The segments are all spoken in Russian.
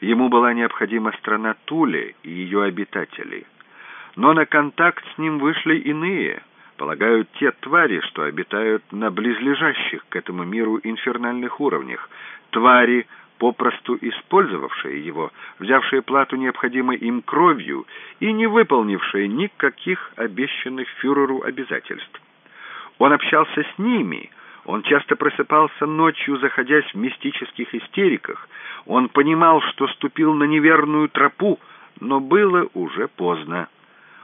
Ему была необходима страна Туле и ее обитатели. Но на контакт с ним вышли иные, полагают те твари, что обитают на близлежащих к этому миру инфернальных уровнях, твари, попросту использовавшие его, взявшие плату необходимой им кровью и не выполнившие никаких обещанных фюреру обязательств. Он общался с ними, он часто просыпался ночью, заходясь в мистических истериках, он понимал, что ступил на неверную тропу, но было уже поздно.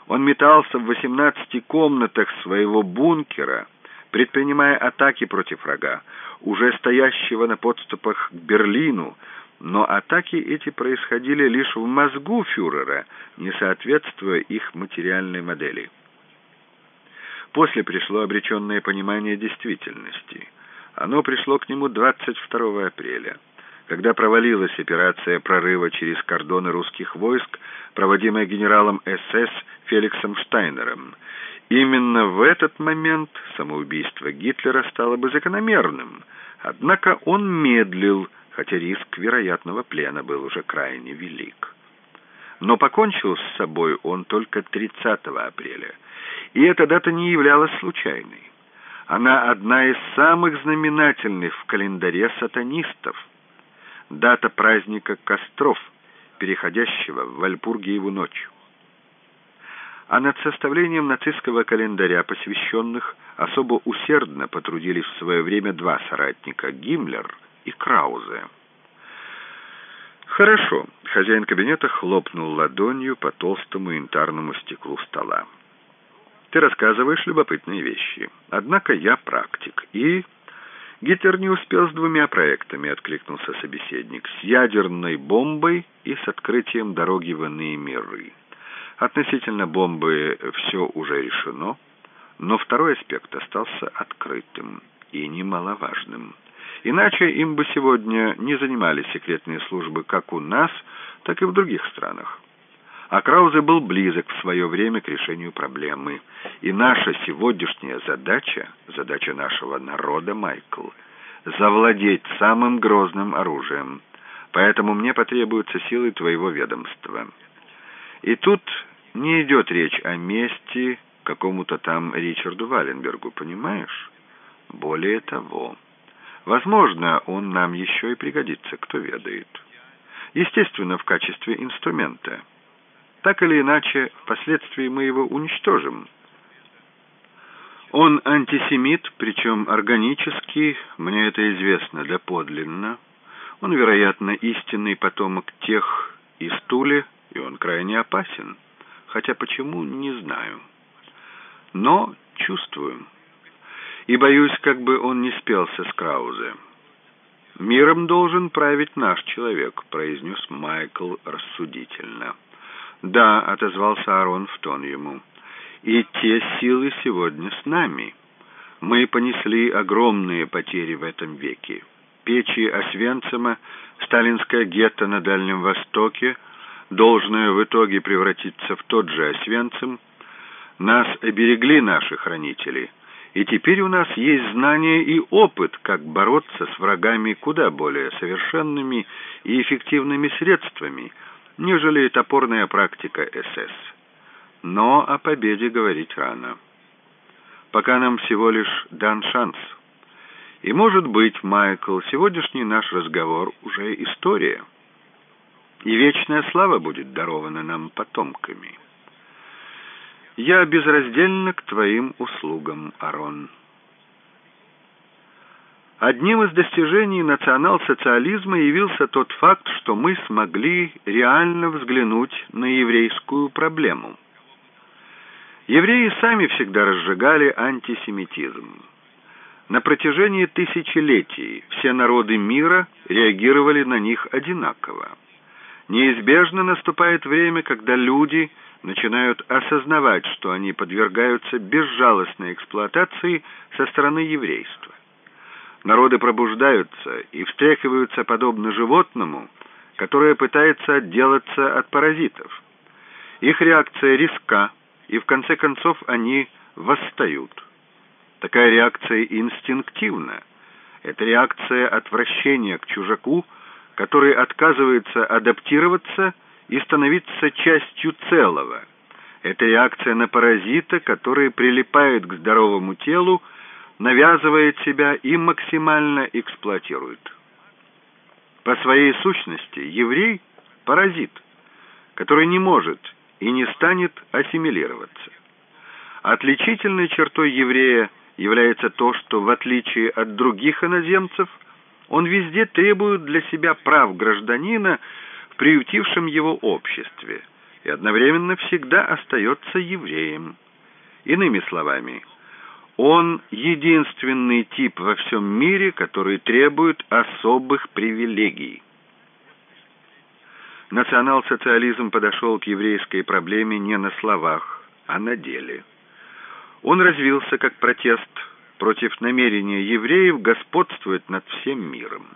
Он метался в восемнадцати комнатах своего бункера, предпринимая атаки против врага, уже стоящего на подступах к Берлину, но атаки эти происходили лишь в мозгу фюрера, не соответствуя их материальной модели. После пришло обреченное понимание действительности. Оно пришло к нему 22 апреля, когда провалилась операция прорыва через кордоны русских войск, проводимая генералом СС Феликсом Штайнером. Именно в этот момент самоубийство Гитлера стало бы закономерным, однако он медлил, хотя риск вероятного плена был уже крайне велик. Но покончил с собой он только 30 апреля, и эта дата не являлась случайной. Она одна из самых знаменательных в календаре сатанистов. Дата праздника костров, переходящего в Вальпургиеву ночь а над составлением нацистского календаря, посвященных, особо усердно потрудились в свое время два соратника Гиммлер и Краузе. «Хорошо», — хозяин кабинета хлопнул ладонью по толстому янтарному стеклу стола. «Ты рассказываешь любопытные вещи. Однако я практик, и...» Гитлер не успел с двумя проектами, откликнулся собеседник, с ядерной бомбой и с открытием дороги в иные миры. Относительно бомбы все уже решено, но второй аспект остался открытым и немаловажным. Иначе им бы сегодня не занимались секретные службы как у нас, так и в других странах. А Краузе был близок в свое время к решению проблемы. И наша сегодняшняя задача, задача нашего народа, Майкл, завладеть самым грозным оружием. Поэтому мне потребуются силы твоего ведомства. И тут не идет речь о мести какому-то там Ричарду Валенбергу, понимаешь? Более того, возможно, он нам еще и пригодится, кто ведает. Естественно, в качестве инструмента. Так или иначе, впоследствии мы его уничтожим. Он антисемит, причем органически, мне это известно доподлинно. Он, вероятно, истинный потомок тех из Туле, и он крайне опасен. Хотя почему, не знаю. Но чувствую. И боюсь, как бы он не спелся с Краузе. «Миром должен править наш человек», — произнес Майкл рассудительно. «Да», — отозвался Арон в тон ему, — «и те силы сегодня с нами. Мы понесли огромные потери в этом веке. Печи Освенцима, сталинское гетто на Дальнем Востоке — должное в итоге превратиться в тот же Освенцим, нас оберегли наши хранители, и теперь у нас есть знания и опыт, как бороться с врагами куда более совершенными и эффективными средствами, нежели топорная практика СС. Но о победе говорить рано. Пока нам всего лишь дан шанс. И, может быть, Майкл, сегодняшний наш разговор уже история и вечная слава будет дарована нам потомками. Я безраздельно к твоим услугам, Арон. Одним из достижений национал-социализма явился тот факт, что мы смогли реально взглянуть на еврейскую проблему. Евреи сами всегда разжигали антисемитизм. На протяжении тысячелетий все народы мира реагировали на них одинаково. Неизбежно наступает время, когда люди начинают осознавать, что они подвергаются безжалостной эксплуатации со стороны еврейства. Народы пробуждаются и встряхиваются подобно животному, которое пытается отделаться от паразитов. Их реакция риска, и в конце концов они восстают. Такая реакция инстинктивна. Это реакция отвращения к чужаку, который отказывается адаптироваться и становиться частью целого. Это реакция на паразита, который прилипает к здоровому телу, навязывает себя и максимально эксплуатирует. По своей сущности еврей – паразит, который не может и не станет ассимилироваться. Отличительной чертой еврея является то, что в отличие от других иноземцев, он везде требует для себя прав гражданина в приютившем его обществе и одновременно всегда остается евреем. Иными словами – он единственный тип во всем мире, который требует особых привилегий. Национал-социализм подошел к еврейской проблеме не на словах, а на деле. Он развился как протест против намерения евреев господствовать над всем миром.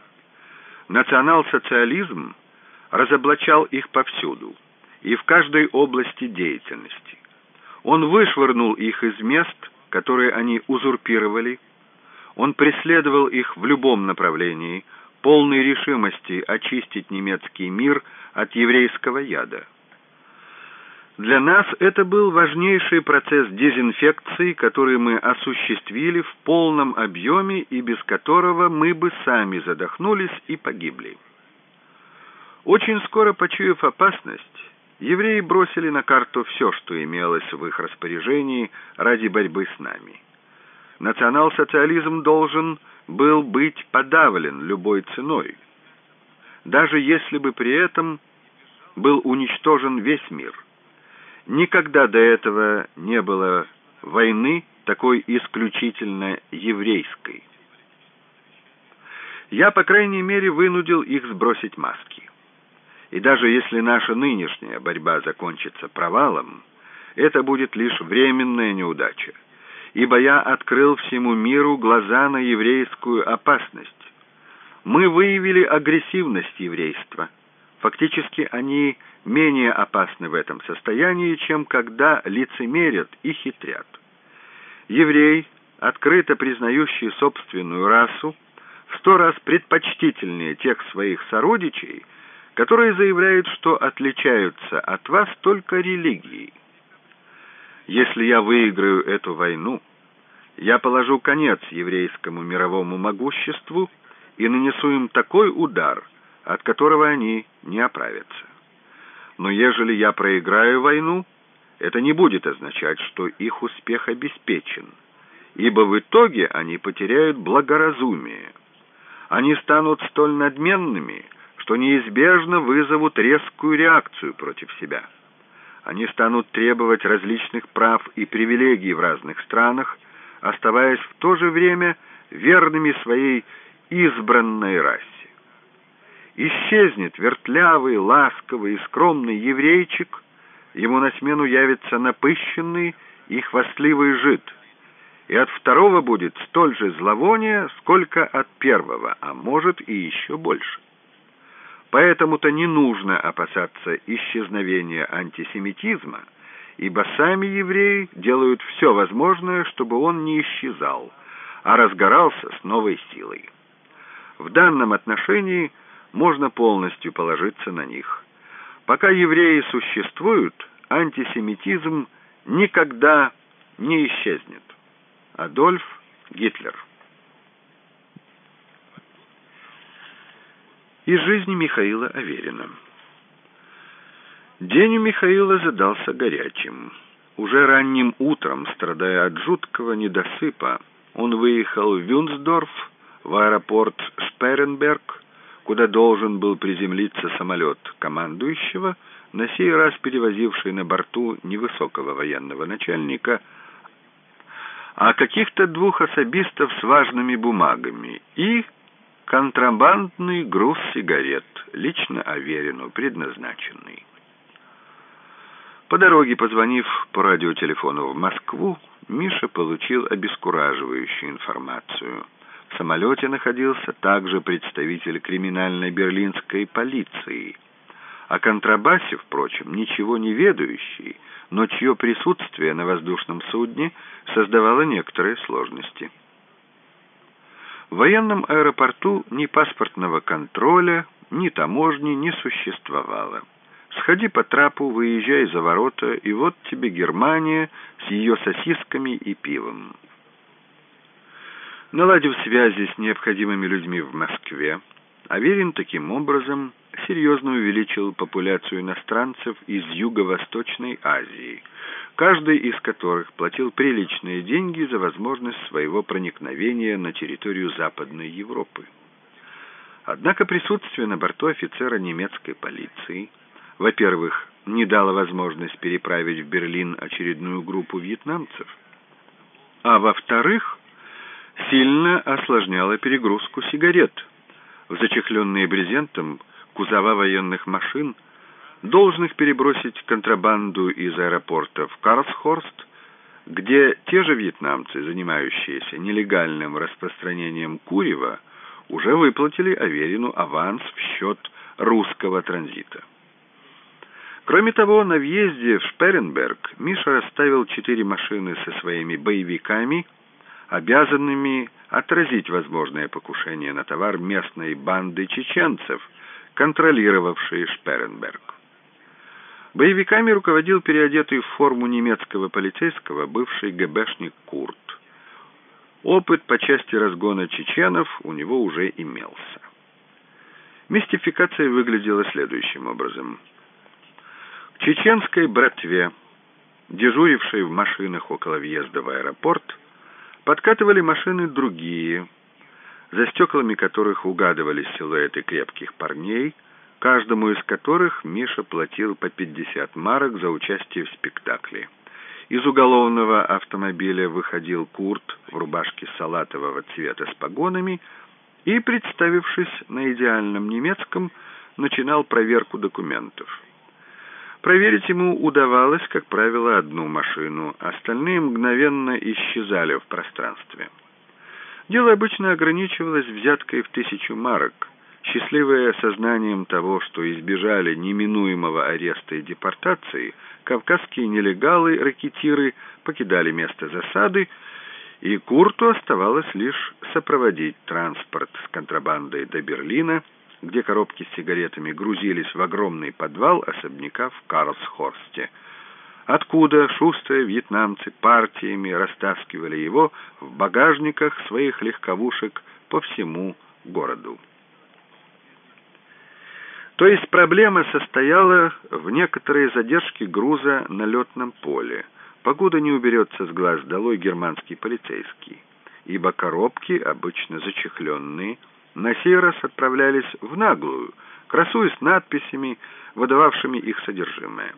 Национал-социализм разоблачал их повсюду и в каждой области деятельности. Он вышвырнул их из мест, которые они узурпировали, он преследовал их в любом направлении, полной решимости очистить немецкий мир от еврейского яда. Для нас это был важнейший процесс дезинфекции, который мы осуществили в полном объеме и без которого мы бы сами задохнулись и погибли. Очень скоро, почуяв опасность, Евреи бросили на карту все, что имелось в их распоряжении ради борьбы с нами. Национал-социализм должен был быть подавлен любой ценой, даже если бы при этом был уничтожен весь мир. Никогда до этого не было войны такой исключительно еврейской. Я, по крайней мере, вынудил их сбросить маски. И даже если наша нынешняя борьба закончится провалом, это будет лишь временная неудача, ибо я открыл всему миру глаза на еврейскую опасность. Мы выявили агрессивность еврейства. Фактически они менее опасны в этом состоянии, чем когда лицемерят и хитрят. Еврей, открыто признающий собственную расу, в сто раз предпочтительнее тех своих сородичей, которые заявляют, что отличаются от вас только религией. Если я выиграю эту войну, я положу конец еврейскому мировому могуществу и нанесу им такой удар, от которого они не оправятся. Но ежели я проиграю войну, это не будет означать, что их успех обеспечен, ибо в итоге они потеряют благоразумие. Они станут столь надменными, что неизбежно вызовут резкую реакцию против себя. Они станут требовать различных прав и привилегий в разных странах, оставаясь в то же время верными своей избранной расе. Исчезнет вертлявый, ласковый и скромный еврейчик, ему на смену явится напыщенный и хвастливый жид, и от второго будет столь же зловоние, сколько от первого, а может и еще больше. Поэтому-то не нужно опасаться исчезновения антисемитизма, ибо сами евреи делают все возможное, чтобы он не исчезал, а разгорался с новой силой. В данном отношении можно полностью положиться на них. Пока евреи существуют, антисемитизм никогда не исчезнет. Адольф Гитлер из жизни Михаила Аверина. День у Михаила задался горячим. Уже ранним утром, страдая от жуткого недосыпа, он выехал в Вюнсдорф, в аэропорт Шперенберг, куда должен был приземлиться самолет командующего, на сей раз перевозивший на борту невысокого военного начальника, а каких-то двух особистов с важными бумагами и контрабандный груз сигарет, лично Аверину предназначенный. По дороге, позвонив по радиотелефону в Москву, Миша получил обескураживающую информацию. В самолете находился также представитель криминальной берлинской полиции. О контрабасе, впрочем, ничего не ведающий, но чье присутствие на воздушном судне создавало некоторые сложности. В военном аэропорту ни паспортного контроля, ни таможни не существовало. Сходи по трапу, выезжай за ворота, и вот тебе Германия с ее сосисками и пивом. Наладив связи с необходимыми людьми в Москве, Аверин таким образом серьезно увеличил популяцию иностранцев из Юго-Восточной Азии, каждый из которых платил приличные деньги за возможность своего проникновения на территорию Западной Европы. Однако присутствие на борту офицера немецкой полиции, во-первых, не дало возможность переправить в Берлин очередную группу вьетнамцев, а во-вторых, сильно осложняло перегрузку сигарет в зачехленные брезентом кузова военных машин, должных перебросить контрабанду из аэропорта в Карлсхорст, где те же вьетнамцы, занимающиеся нелегальным распространением курева, уже выплатили Аверину аванс в счет русского транзита. Кроме того, на въезде в Шперенберг Миша расставил четыре машины со своими боевиками, обязанными отразить возможное покушение на товар местной банды чеченцев, контролировавшей Шперенберг. Боевиками руководил переодетый в форму немецкого полицейского бывший ГБшник Курт. Опыт по части разгона чеченов у него уже имелся. Мистификация выглядела следующим образом. К чеченской братве, дежурившей в машинах около въезда в аэропорт, подкатывали машины другие, за стеклами которых угадывались силуэты крепких парней, каждому из которых Миша платил по 50 марок за участие в спектакле. Из уголовного автомобиля выходил Курт в рубашке салатового цвета с погонами и, представившись на идеальном немецком, начинал проверку документов. Проверить ему удавалось, как правило, одну машину, остальные мгновенно исчезали в пространстве. Дело обычно ограничивалось взяткой в тысячу марок – Счастливые сознанием того, что избежали неминуемого ареста и депортации, кавказские нелегалы-ракетиры покидали место засады, и Курту оставалось лишь сопроводить транспорт с контрабандой до Берлина, где коробки с сигаретами грузились в огромный подвал особняка в Карлсхорсте, откуда шустрые вьетнамцы партиями растаскивали его в багажниках своих легковушек по всему городу. То есть проблема состояла в некоторой задержке груза на летном поле, покуда не уберется с глаз долой германский полицейский, ибо коробки, обычно зачехленные, на сей раз отправлялись в наглую, красуясь надписями, выдававшими их содержимое.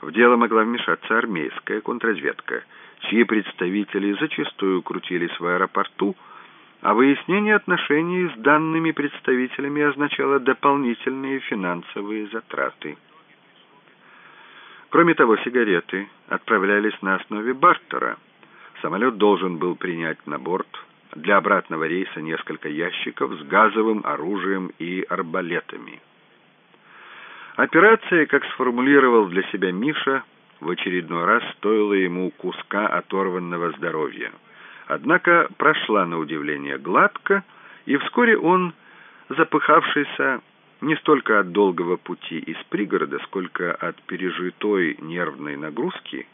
В дело могла вмешаться армейская контрразведка, чьи представители зачастую крутились в аэропорту, а выяснение отношений с данными представителями означало дополнительные финансовые затраты. Кроме того, сигареты отправлялись на основе бартера. Самолет должен был принять на борт для обратного рейса несколько ящиков с газовым оружием и арбалетами. Операция, как сформулировал для себя Миша, в очередной раз стоила ему куска оторванного здоровья – Однако прошла на удивление гладко, и вскоре он, запыхавшийся не столько от долгого пути из пригорода, сколько от пережитой нервной нагрузки,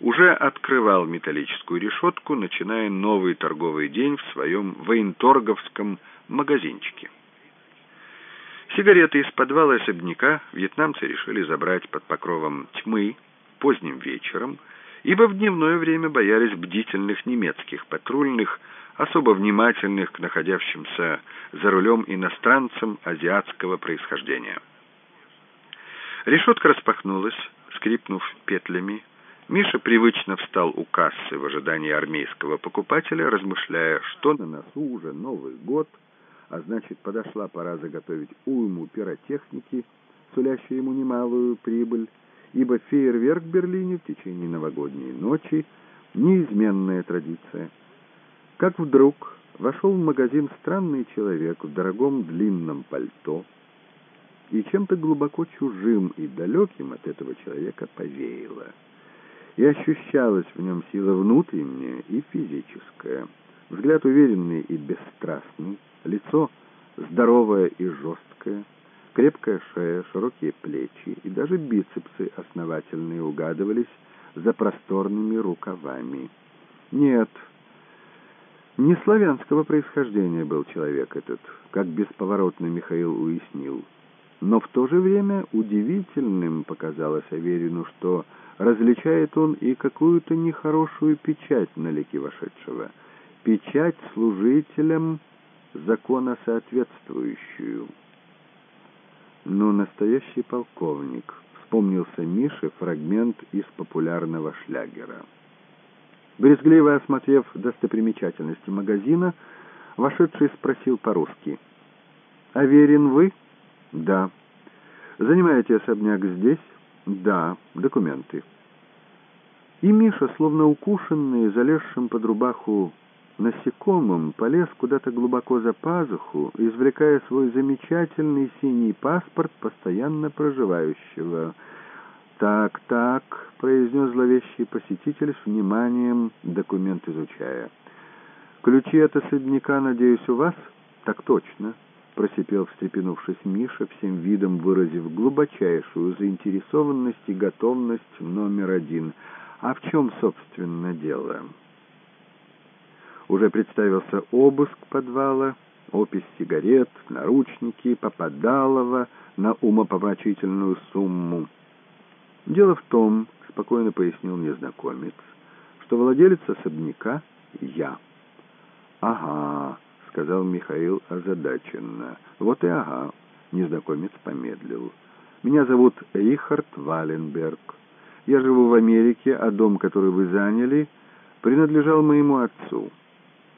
уже открывал металлическую решетку, начиная новый торговый день в своем военторговском магазинчике. Сигареты из подвала особняка вьетнамцы решили забрать под покровом тьмы поздним вечером – ибо в дневное время боялись бдительных немецких патрульных, особо внимательных к находящимся за рулем иностранцам азиатского происхождения. Решетка распахнулась, скрипнув петлями. Миша привычно встал у кассы в ожидании армейского покупателя, размышляя, что на носу уже Новый год, а значит, подошла пора заготовить уйму пиротехники, сулящей ему немалую прибыль, ибо фейерверк в Берлине в течение новогодней ночи – неизменная традиция. Как вдруг вошел в магазин странный человек в дорогом длинном пальто, и чем-то глубоко чужим и далеким от этого человека повеяло. И ощущалась в нем сила внутренняя и физическая. Взгляд уверенный и бесстрастный, лицо здоровое и жесткое, крепкая шея, широкие плечи и даже бицепсы основательные угадывались за просторными рукавами. Нет, не славянского происхождения был человек этот, как бесповоротно Михаил уяснил. Но в то же время удивительным показалось Аверину, что различает он и какую-то нехорошую печать на лике вошедшего. Печать служителям закона соответствующую. Но настоящий полковник, вспомнился Мише фрагмент из популярного шлягера. Брезгливо осмотрев достопримечательности магазина, вошедший спросил по-русски. «Аверин вы?» «Да». «Занимаете особняк здесь?» «Да». «Документы». И Миша, словно укушенный, залезшим под рубаху насекомым, полез куда-то глубоко за пазуху, извлекая свой замечательный синий паспорт постоянно проживающего. «Так, так», — произнес зловещий посетитель с вниманием, документ изучая. «Ключи от особняка, надеюсь, у вас?» «Так точно», — просипел, встрепенувшись Миша, всем видом выразив глубочайшую заинтересованность и готовность номер один. «А в чем, собственно, дело?» Уже представился обыск подвала, опись сигарет, наручники Попадалова на умопомрачительную сумму. «Дело в том, — спокойно пояснил незнакомец, — что владелец особняка — я». «Ага», — сказал Михаил озадаченно. «Вот и ага», — незнакомец помедлил. «Меня зовут Рихард Валенберг. Я живу в Америке, а дом, который вы заняли, принадлежал моему отцу».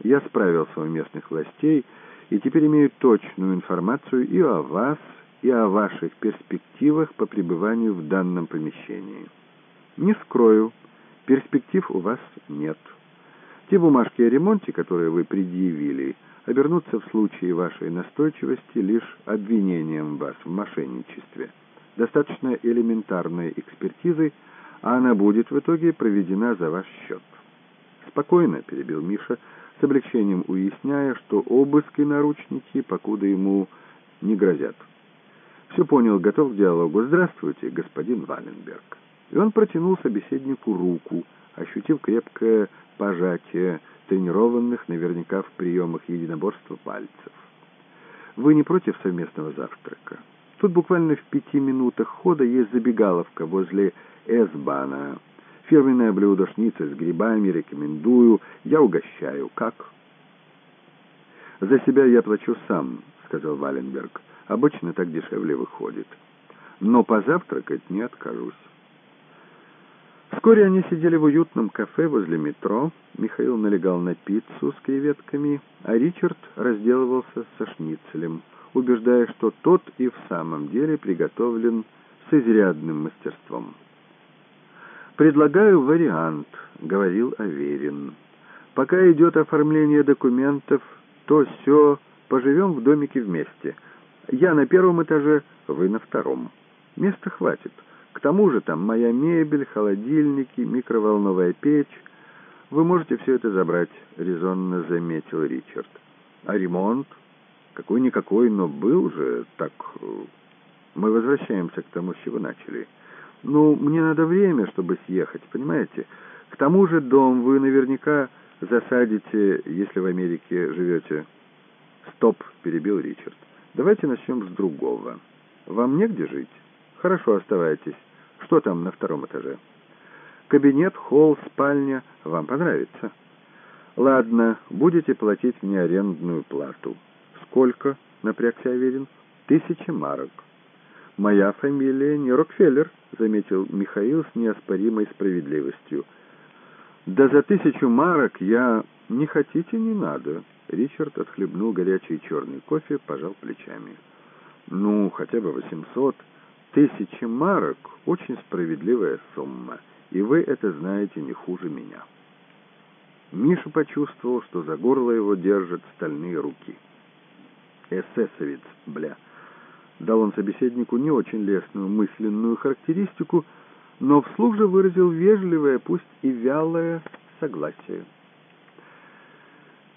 Я справился у местных властей и теперь имею точную информацию и о вас, и о ваших перспективах по пребыванию в данном помещении. Не скрою, перспектив у вас нет. Те бумажки о ремонте, которые вы предъявили, обернутся в случае вашей настойчивости лишь обвинением вас в мошенничестве. Достаточно элементарной экспертизы, а она будет в итоге проведена за ваш счет. «Спокойно», — перебил Миша, — с облегчением уясняя, что обыск и наручники покуда ему не грозят. Все понял, готов к диалогу. «Здравствуйте, господин Валенберг». И он протянул собеседнику руку, ощутив крепкое пожатие тренированных наверняка в приемах единоборства пальцев. «Вы не против совместного завтрака?» Тут буквально в пяти минутах хода есть забегаловка возле Эсбана. Фирменное блюдо шница с грибами рекомендую. Я угощаю. Как? За себя я плачу сам, сказал Валенберг. Обычно так дешевле выходит. Но позавтракать не откажусь. Вскоре они сидели в уютном кафе возле метро. Михаил налегал на пиццу с креветками, а Ричард разделывался со шницелем, убеждая, что тот и в самом деле приготовлен с изрядным мастерством. «Предлагаю вариант», — говорил Аверин. «Пока идет оформление документов, то все, поживем в домике вместе. Я на первом этаже, вы на втором. Места хватит. К тому же там моя мебель, холодильники, микроволновая печь. Вы можете все это забрать», — резонно заметил Ричард. «А ремонт? Какой-никакой, но был же, так... Э, мы возвращаемся к тому, с чего начали». «Ну, мне надо время, чтобы съехать, понимаете? К тому же дом вы наверняка засадите, если в Америке живете». «Стоп», — перебил Ричард. «Давайте начнем с другого. Вам негде жить? Хорошо, оставайтесь. Что там на втором этаже?» «Кабинет, холл, спальня. Вам понравится?» «Ладно, будете платить мне арендную плату». «Сколько?» — напрягся Аверин. «Тысяча марок». «Моя фамилия не Рокфеллер», — заметил Михаил с неоспоримой справедливостью. «Да за тысячу марок я... Не хотите, не надо». Ричард отхлебнул горячий черный кофе, пожал плечами. «Ну, хотя бы восемьсот. Тысячи марок — очень справедливая сумма, и вы это знаете не хуже меня». Миша почувствовал, что за горло его держат стальные руки. «Эсэсовец, бля!» Дал он собеседнику не очень лестную мысленную характеристику, но вслух же выразил вежливое, пусть и вялое согласие.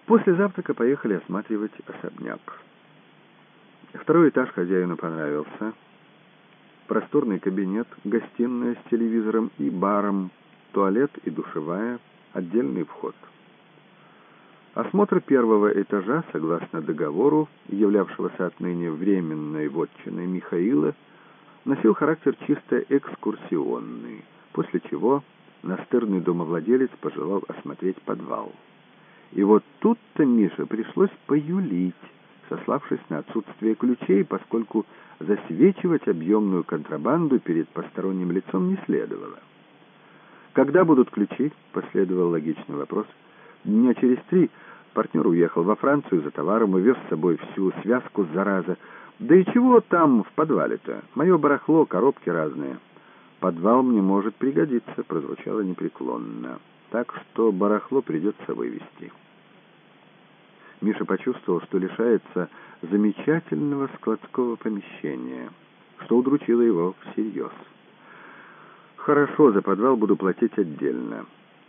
После завтрака поехали осматривать особняк. Второй этаж хозяину понравился. Просторный кабинет, гостиная с телевизором и баром, туалет и душевая, отдельный вход. Осмотр первого этажа, согласно договору, являвшегося отныне временной вотчиной Михаила, носил характер чисто экскурсионный, после чего настырный домовладелец пожелал осмотреть подвал. И вот тут-то Мише пришлось поюлить, сославшись на отсутствие ключей, поскольку засвечивать объемную контрабанду перед посторонним лицом не следовало. «Когда будут ключи?» — последовал логичный вопрос. «Дня через три партнер уехал во Францию за товаром и вез с собой всю связку зараза. Да и чего там в подвале-то? Мое барахло, коробки разные». «Подвал мне может пригодиться», — прозвучало непреклонно. «Так что барахло придется вывести». Миша почувствовал, что лишается замечательного складского помещения, что удручило его всерьез. «Хорошо, за подвал буду платить отдельно.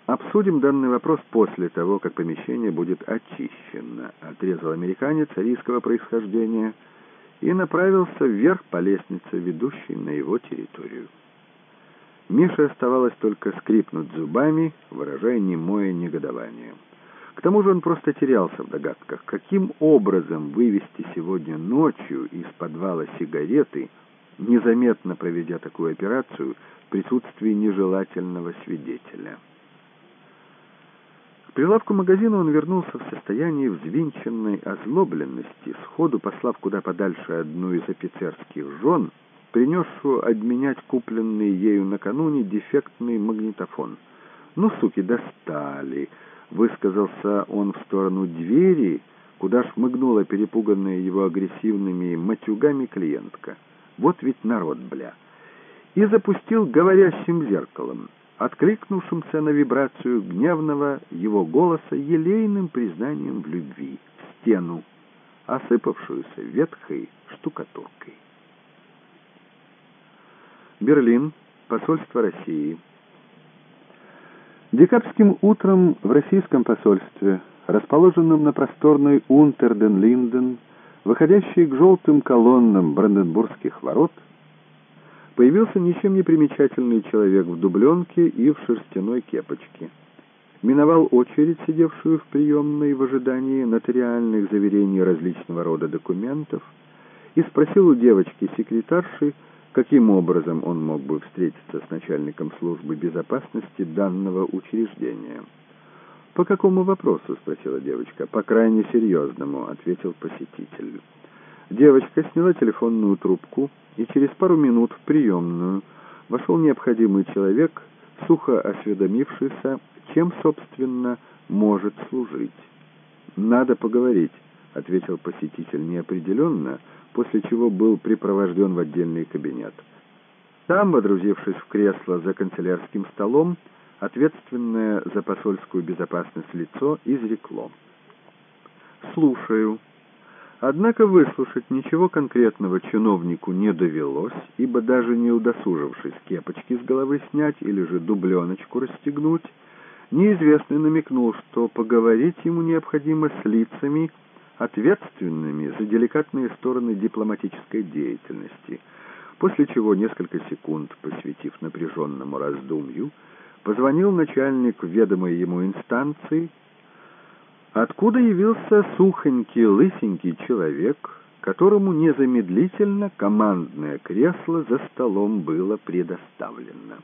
Обсудим данный вопрос после того, как помещение будет очищено», — отрезал американец арийского происхождения и направился вверх по лестнице, ведущей на его территорию. Мише оставалось только скрипнуть зубами, выражая немое негодование. К тому же он просто терялся в догадках, каким образом вывести сегодня ночью из подвала сигареты, незаметно проведя такую операцию в присутствии нежелательного свидетеля. Прилавку магазина он вернулся в состоянии взвинченной озлобленности, сходу послав куда подальше одну из офицерских жен, принесшую обменять купленный ею накануне дефектный магнитофон. «Ну, суки, достали!» Высказался он в сторону двери, куда шмыгнула перепуганная его агрессивными матюгами клиентка. Вот ведь народ, бля. И запустил говорящим зеркалом, откликнувшимся на вибрацию гневного его голоса елейным признанием в любви, стену, осыпавшуюся ветхой штукатуркой. Берлин, посольство России, Декабрьским утром в российском посольстве, расположенном на просторной Унтерден-Линден, выходящей к желтым колоннам Бранденбургских ворот, появился ничем не примечательный человек в дубленке и в шерстяной кепочке. Миновал очередь, сидевшую в приемной в ожидании нотариальных заверений различного рода документов, и спросил у девочки-секретарши, каким образом он мог бы встретиться с начальником службы безопасности данного учреждения. «По какому вопросу?» — спросила девочка. «По крайне серьезному», — ответил посетитель. Девочка сняла телефонную трубку, и через пару минут в приемную вошел необходимый человек, сухо осведомившийся, чем, собственно, может служить. «Надо поговорить», — ответил посетитель неопределенно, — после чего был припровожден в отдельный кабинет. Там, водрузившись в кресло за канцелярским столом, ответственное за посольскую безопасность лицо изрекло. «Слушаю». Однако выслушать ничего конкретного чиновнику не довелось, ибо даже не удосужившись кепочки с головы снять или же дубленочку расстегнуть, неизвестный намекнул, что поговорить ему необходимо с лицами, ответственными за деликатные стороны дипломатической деятельности, после чего несколько секунд, посвятив напряженному раздумью, позвонил начальник ведомой ему инстанции, откуда явился сухонький, лысенький человек, которому незамедлительно командное кресло за столом было предоставлено.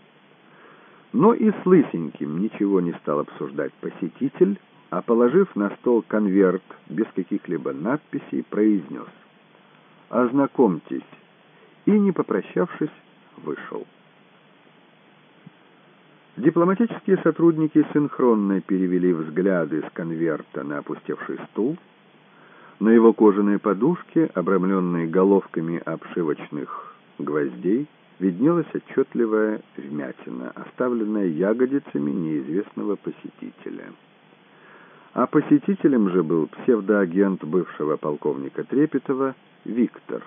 Но и с лысеньким ничего не стал обсуждать посетитель, а положив на стол конверт без каких-либо надписей, произнес «Ознакомьтесь» и, не попрощавшись, вышел. Дипломатические сотрудники синхронно перевели взгляды с конверта на опустевший стул. На его кожаной подушке, обрамленной головками обшивочных гвоздей, виднелась отчетливая вмятина, оставленная ягодицами неизвестного посетителя. А посетителем же был псевдоагент бывшего полковника Трепетова Виктор.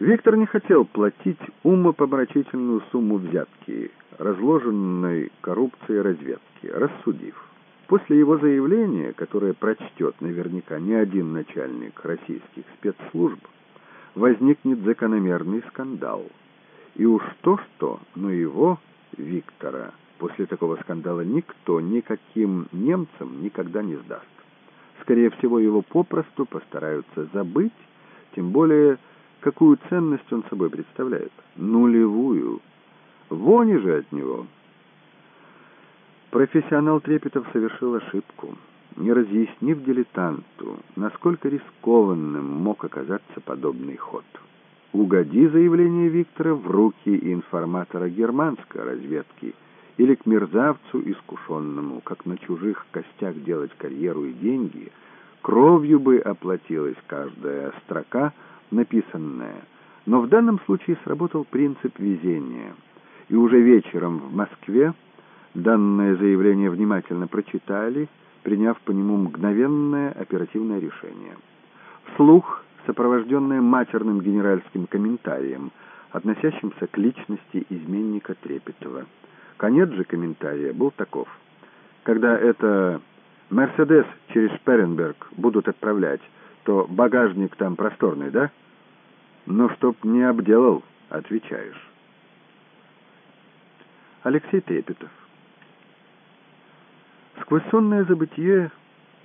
Виктор не хотел платить умопомрачительную сумму взятки, разложенной коррупцией разведки, рассудив. После его заявления, которое прочтет наверняка не один начальник российских спецслужб, возникнет закономерный скандал. И уж то-что, но его, Виктора, после такого скандала никто никаким немцам никогда не сдаст. Скорее всего, его попросту постараются забыть, тем более, какую ценность он собой представляет. Нулевую. Вони же от него. Профессионал Трепетов совершил ошибку, не разъяснив дилетанту, насколько рискованным мог оказаться подобный ход. Угоди заявление Виктора в руки информатора германской разведки или к мерзавцу искушенному, как на чужих костях делать карьеру и деньги, кровью бы оплатилась каждая строка, написанная. Но в данном случае сработал принцип везения, и уже вечером в Москве Данное заявление внимательно прочитали, приняв по нему мгновенное оперативное решение. Вслух, сопровожденное матерным генеральским комментарием, относящимся к личности изменника Трепетова. Конец же комментария был таков. Когда это «Мерседес» через Шперенберг будут отправлять, то багажник там просторный, да? Но чтоб не обделал, отвечаешь. Алексей Трепетов Сквозь сонное забытье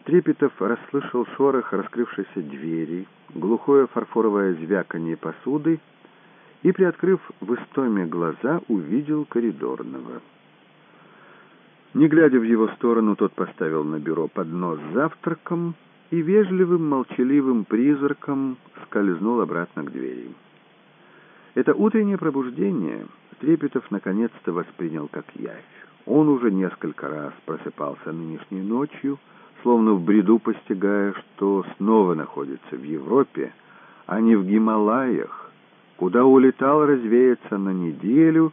Трепетов расслышал шорох раскрывшейся двери, глухое фарфоровое звяканье посуды и, приоткрыв в истоме глаза, увидел коридорного. Не глядя в его сторону, тот поставил на бюро поднос с завтраком и вежливым, молчаливым призраком скользнул обратно к двери. Это утреннее пробуждение Трепетов наконец-то воспринял как явь. Он уже несколько раз просыпался нынешней ночью, словно в бреду постигая, что снова находится в Европе, а не в Гималаях, куда улетал развеяться на неделю,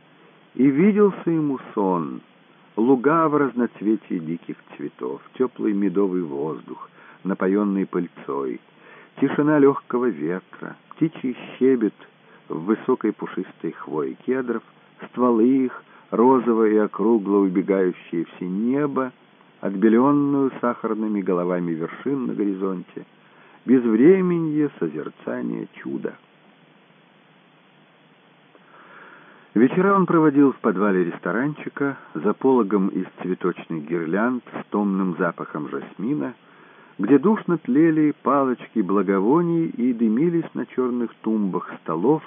и виделся ему сон, луга в разноцветии диких цветов, теплый медовый воздух, напоенный пыльцой, тишина легкого ветра, птичий щебет в высокой пушистой хвое кедров, стволы их — розово и округло убегающее все небо, отбеленную сахарными головами вершин на горизонте, безвременье созерцание чуда. Вечера он проводил в подвале ресторанчика за пологом из цветочных гирлянд с томным запахом жасмина, где душно тлели палочки благовоний и дымились на черных тумбах столов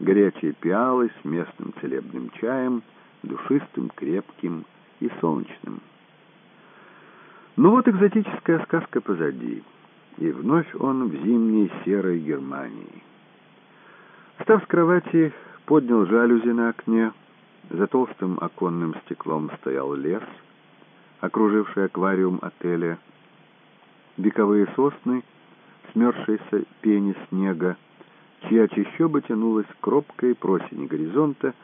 горячие пиалы с местным целебным чаем — душистым, крепким и солнечным. Ну вот экзотическая сказка позади, и вновь он в зимней серой Германии. Встав с кровати, поднял жалюзи на окне, за толстым оконным стеклом стоял лес, окруживший аквариум отеля, вековые сосны, смерзшиеся пени снега, чья чащоба тянулась кропкой просени горизонта,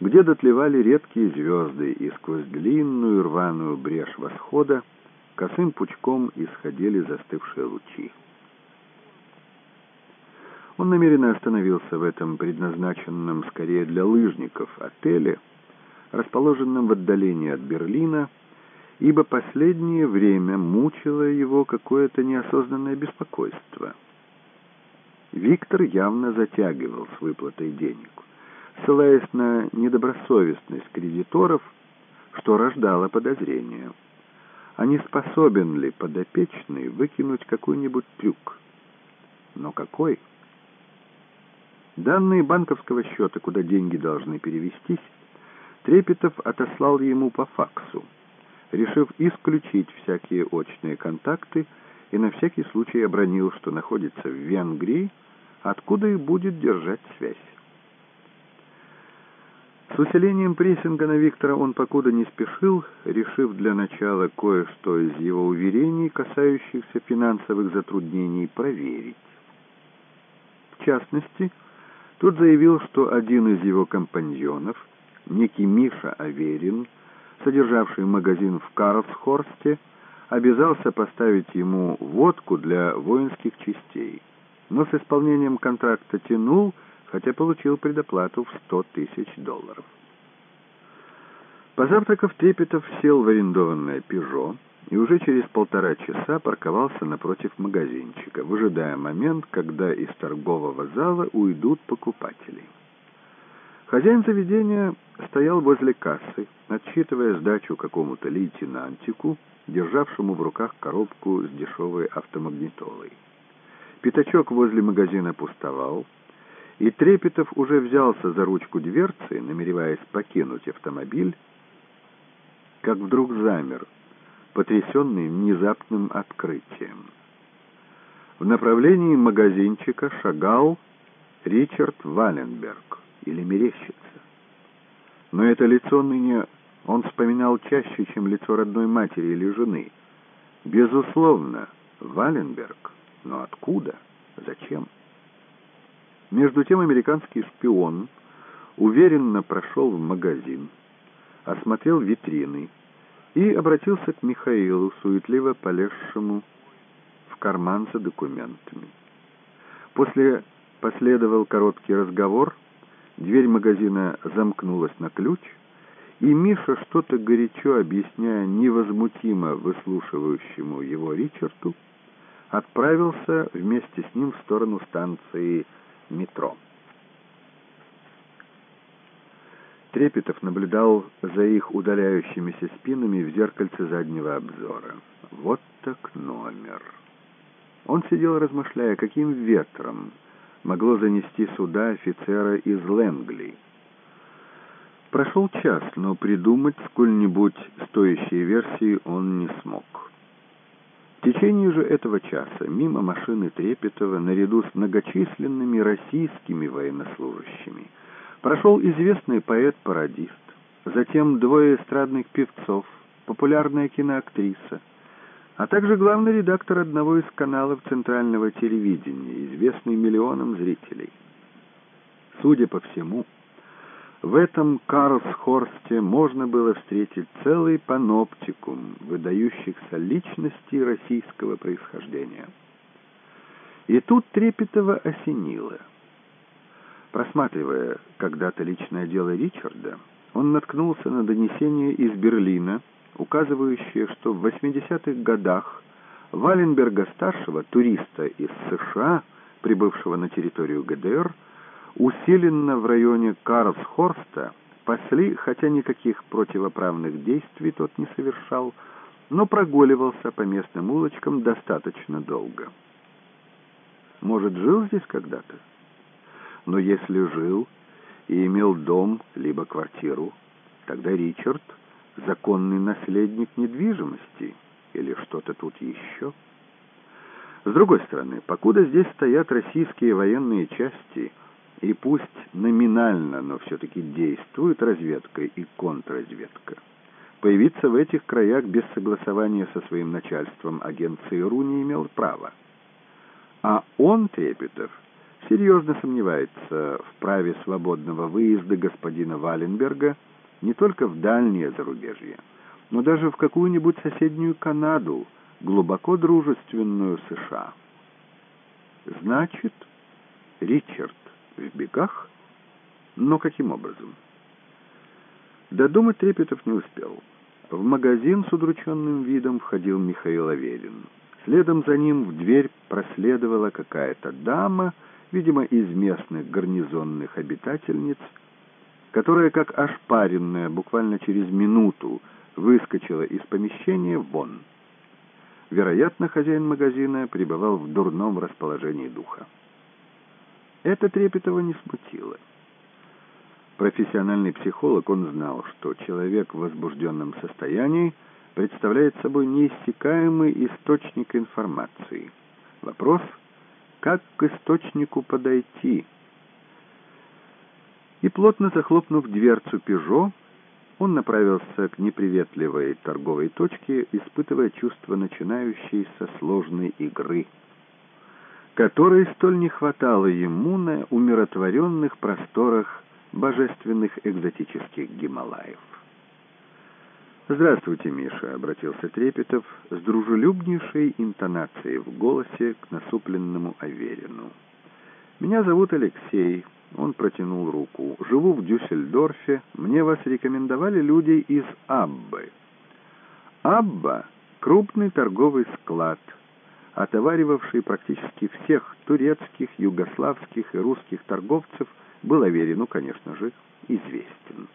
где дотлевали редкие звезды, и сквозь длинную рваную брешь восхода косым пучком исходили застывшие лучи. Он намеренно остановился в этом предназначенном скорее для лыжников отеле, расположенном в отдалении от Берлина, ибо последнее время мучило его какое-то неосознанное беспокойство. Виктор явно затягивал с выплатой денег ссылаясь на недобросовестность кредиторов, что рождало подозрение. А не способен ли подопечный выкинуть какой-нибудь трюк? Но какой? Данные банковского счета, куда деньги должны перевестись, Трепетов отослал ему по факсу, решив исключить всякие очные контакты и на всякий случай обронил, что находится в Венгрии, откуда и будет держать связь. С усилением прессинга на Виктора он покуда не спешил, решив для начала кое-что из его уверений, касающихся финансовых затруднений, проверить. В частности, тот заявил, что один из его компаньонов, некий Миша Аверин, содержавший магазин в Карлсхорсте, обязался поставить ему водку для воинских частей, но с исполнением контракта тянул, хотя получил предоплату в сто тысяч долларов. Позавтракав, Трепетов сел в арендованное «Пежо», и уже через полтора часа парковался напротив магазинчика, выжидая момент, когда из торгового зала уйдут покупатели. Хозяин заведения стоял возле кассы, отсчитывая сдачу какому-то лейтенантику, державшему в руках коробку с дешевой автомагнитолой. Пятачок возле магазина пустовал, и Трепетов уже взялся за ручку дверцы, намереваясь покинуть автомобиль, как вдруг замер, потрясенный внезапным открытием. В направлении магазинчика шагал Ричард Валенберг, или мерещится. Но это лицо ныне он вспоминал чаще, чем лицо родной матери или жены. Безусловно, Валенберг, но откуда? Зачем? Между тем американский шпион уверенно прошел в магазин, осмотрел витрины и обратился к Михаилу, суетливо полезшему в карман за документами. После последовал короткий разговор, дверь магазина замкнулась на ключ, и Миша, что-то горячо объясняя невозмутимо выслушивающему его Ричарду, отправился вместе с ним в сторону станции метро. Трепетов наблюдал за их удаляющимися спинами в зеркальце заднего обзора. Вот так номер. Он сидел, размышляя, каким ветром могло занести сюда офицера из Лэнгли. Прошел час, но придумать сколь-нибудь стоящие версии он не смог. В течение же этого часа мимо машины Трепетова, наряду с многочисленными российскими военнослужащими, прошел известный поэт-пародист, затем двое эстрадных певцов, популярная киноактриса, а также главный редактор одного из каналов центрального телевидения, известный миллионам зрителей. Судя по всему, в этом Карлсхорсте можно было встретить целый паноптикум выдающихся личностей российского происхождения. И тут Трепетова осенило. Просматривая когда-то личное дело Ричарда, он наткнулся на донесение из Берлина, указывающее, что в 80-х годах Валенберга-старшего, туриста из США, прибывшего на территорию ГДР, усиленно в районе Карлсхорста пасли, хотя никаких противоправных действий тот не совершал, но прогуливался по местным улочкам достаточно долго. Может, жил здесь когда-то? Но если жил и имел дом либо квартиру, тогда Ричард — законный наследник недвижимости или что-то тут еще. С другой стороны, покуда здесь стоят российские военные части — и пусть номинально, но все-таки действует разведка и контрразведка. Появиться в этих краях без согласования со своим начальством агент ЦРУ не имел права. А он, Трепетов, серьезно сомневается в праве свободного выезда господина Валенберга не только в дальнее зарубежье, но даже в какую-нибудь соседнюю Канаду, глубоко дружественную США. Значит, Ричард в бегах? Но каким образом? Додумать Трепетов не успел. В магазин с удрученным видом входил Михаил Аверин. Следом за ним в дверь проследовала какая-то дама, видимо, из местных гарнизонных обитательниц, которая, как ошпаренная, буквально через минуту выскочила из помещения вон. Вероятно, хозяин магазина пребывал в дурном расположении духа. Это Трепетова не смутило. Профессиональный психолог, он знал, что человек в возбужденном состоянии представляет собой неиссякаемый источник информации. Вопрос, как к источнику подойти? И плотно захлопнув дверцу «Пежо», он направился к неприветливой торговой точке, испытывая чувство начинающейся сложной игры – которой столь не хватало ему на умиротворенных просторах божественных экзотических Гималаев. «Здравствуйте, Миша», — обратился Трепетов с дружелюбнейшей интонацией в голосе к насупленному Аверину. «Меня зовут Алексей», — он протянул руку. «Живу в Дюссельдорфе. Мне вас рекомендовали люди из Аббы». «Абба? Крупный торговый склад, отоваривавший практически всех турецких, югославских и русских торговцев, был Аверину, конечно же, известен.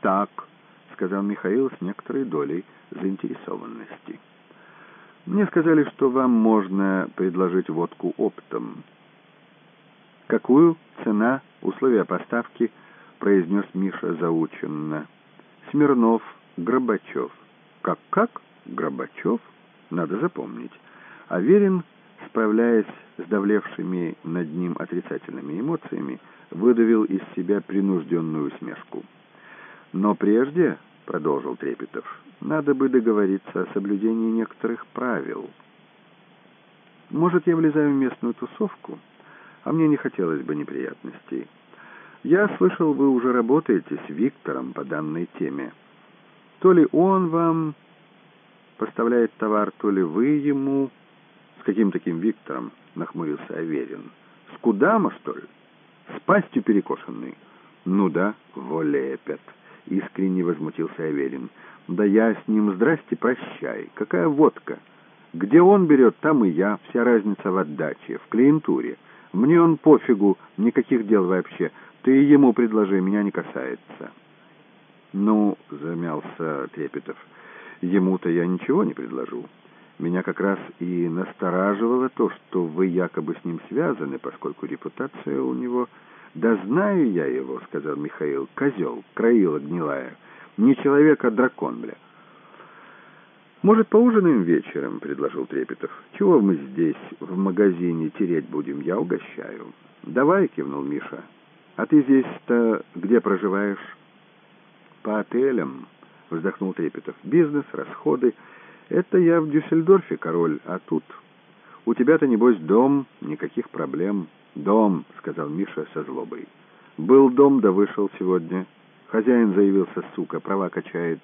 «Так», — сказал Михаил с некоторой долей заинтересованности. «Мне сказали, что вам можно предложить водку оптом». «Какую цена, условия поставки?» — произнес Миша заученно. «Смирнов, Горбачев». «Как-как? Горбачев?» Надо запомнить. Аверин, справляясь с давлевшими над ним отрицательными эмоциями, выдавил из себя принужденную усмешку. «Но прежде, — продолжил Трепетов, — надо бы договориться о соблюдении некоторых правил. Может, я влезаю в местную тусовку, а мне не хотелось бы неприятностей. Я слышал, вы уже работаете с Виктором по данной теме. То ли он вам поставляет товар, то ли вы ему... С каким таким Виктором? Нахмурился Аверин. С Кудама, что ли? С пастью перекошенной? Ну да, волепят. Искренне возмутился Аверин. Да я с ним, здрасте, прощай. Какая водка? Где он берет, там и я. Вся разница в отдаче, в клиентуре. Мне он пофигу, никаких дел вообще. Ты ему предложи, меня не касается. Ну, замялся Трепетов, ему-то я ничего не предложу. Меня как раз и настораживало то, что вы якобы с ним связаны, поскольку репутация у него... «Да знаю я его», — сказал Михаил, — «козел, краила гнилая. Не человек, а дракон, бля». «Может, поужинаем вечером?» — предложил Трепетов. «Чего мы здесь, в магазине, тереть будем? Я угощаю». «Давай», — кивнул Миша. «А ты здесь-то где проживаешь?» «По отелям», — вздохнул Трепетов. «Бизнес, расходы. Это я в Дюссельдорфе, король, а тут...» «У тебя-то, небось, дом, никаких проблем». «Дом», — сказал Миша со злобой. «Был дом, да вышел сегодня. Хозяин заявился, сука, права качает.